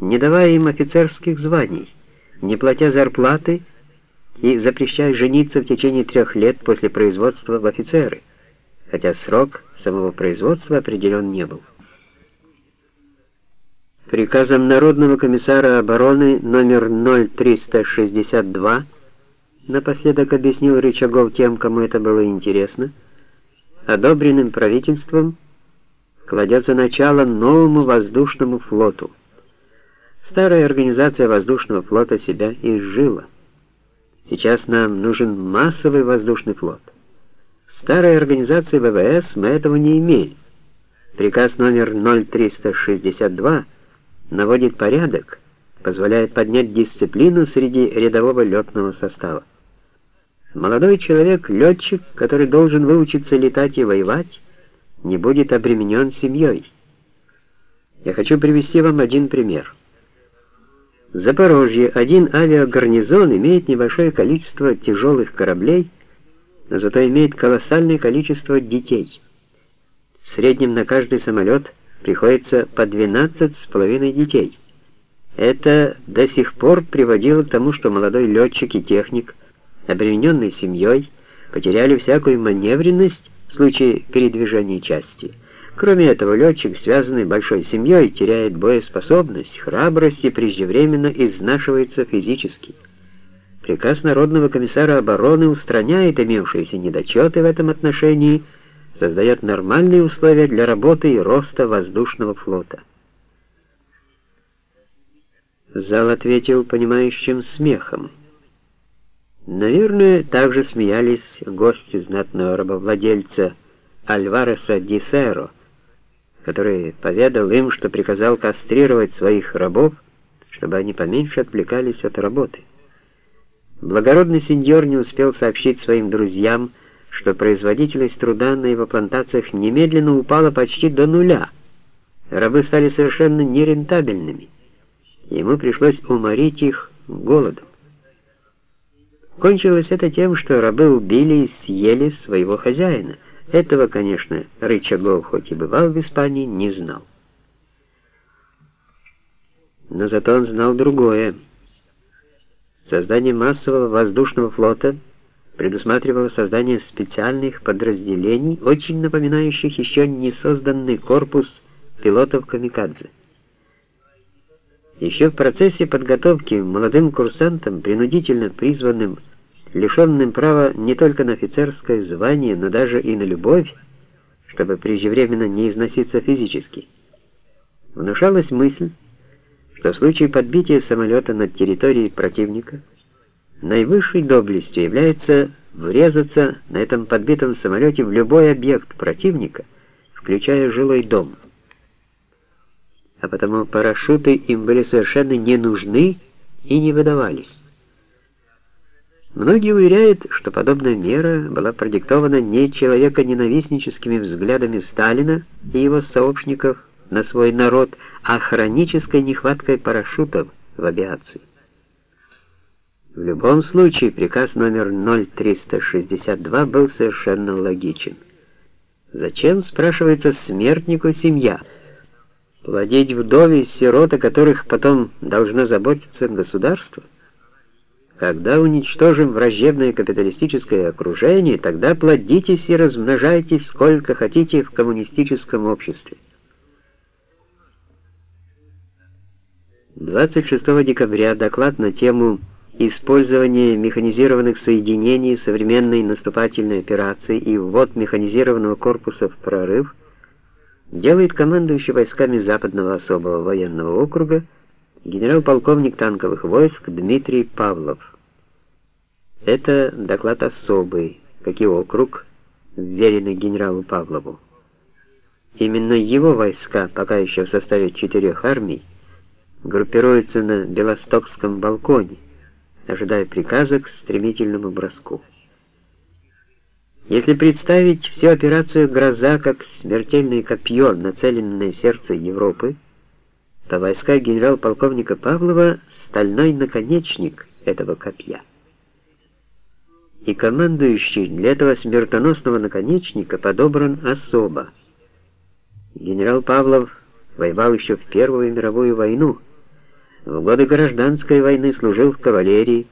не давая им офицерских званий, не платя зарплаты и запрещая жениться в течение трех лет после производства в офицеры, хотя срок самого производства определен не был. Приказом Народного комиссара обороны номер 0362 напоследок объяснил Рычагов тем, кому это было интересно, одобренным правительством кладется начало новому воздушному флоту. Старая организация воздушного флота себя изжила. Сейчас нам нужен массовый воздушный флот. В старой организации ВВС мы этого не имели. Приказ номер 0362 наводит порядок, позволяет поднять дисциплину среди рядового летного состава. Молодой человек, летчик, который должен выучиться летать и воевать, не будет обременен семьей. Я хочу привести вам один пример. Запорожье один авиагарнизон имеет небольшое количество тяжелых кораблей, но зато имеет колоссальное количество детей. В среднем на каждый самолет приходится по 12 с половиной детей. Это до сих пор приводило к тому, что молодой летчик и техник, обремененный семьей, потеряли всякую маневренность в случае передвижения части. Кроме этого, летчик, связанный большой семьей, теряет боеспособность, храбрость и преждевременно изнашивается физически. Приказ Народного комиссара обороны устраняет имевшиеся недочеты в этом отношении, создает нормальные условия для работы и роста воздушного флота. Зал ответил понимающим смехом. Наверное, также смеялись гости знатного рабовладельца Альвареса Дисеро, который поведал им, что приказал кастрировать своих рабов, чтобы они поменьше отвлекались от работы. Благородный сеньор не успел сообщить своим друзьям, что производительность труда на его плантациях немедленно упала почти до нуля. Рабы стали совершенно нерентабельными. Ему пришлось уморить их голодом. Кончилось это тем, что рабы убили и съели своего хозяина. Этого, конечно, Рычагов, хоть и бывал в Испании, не знал. Но зато он знал другое. Создание массового воздушного флота предусматривало создание специальных подразделений, очень напоминающих еще не созданный корпус пилотов-камикадзе. Еще в процессе подготовки молодым курсантам, принудительно призванным, лишенным права не только на офицерское звание, но даже и на любовь, чтобы преждевременно не износиться физически, внушалась мысль, что в случае подбития самолета над территорией противника наивысшей доблестью является врезаться на этом подбитом самолете в любой объект противника, включая жилой дом а потому парашюты им были совершенно не нужны и не выдавались. Многие уверяют, что подобная мера была продиктована не человеконенавистническими взглядами Сталина и его сообщников на свой народ, а хронической нехваткой парашютов в авиации. В любом случае, приказ номер 0362 был совершенно логичен. Зачем, спрашивается, смертнику семья – Плодить вдове и сирот, о которых потом должно заботиться государство? Когда уничтожим враждебное капиталистическое окружение, тогда плодитесь и размножайтесь сколько хотите в коммунистическом обществе. 26 декабря доклад на тему «Использование механизированных соединений в современной наступательной операции и ввод механизированного корпуса в прорыв» делает командующий войсками Западного особого военного округа генерал-полковник танковых войск Дмитрий Павлов. Это доклад особый, как и округ, вверенный генералу Павлову. Именно его войска, пока еще в составе четырех армий, группируются на Белостокском балконе, ожидая приказа к стремительному броску. Если представить всю операцию «Гроза» как смертельное копье, нацеленное в сердце Европы, то войска генерал-полковника Павлова — стальной наконечник этого копья. И командующий для этого смертоносного наконечника подобран особо. Генерал Павлов воевал еще в Первую мировую войну, В годы гражданской войны служил в кавалерии,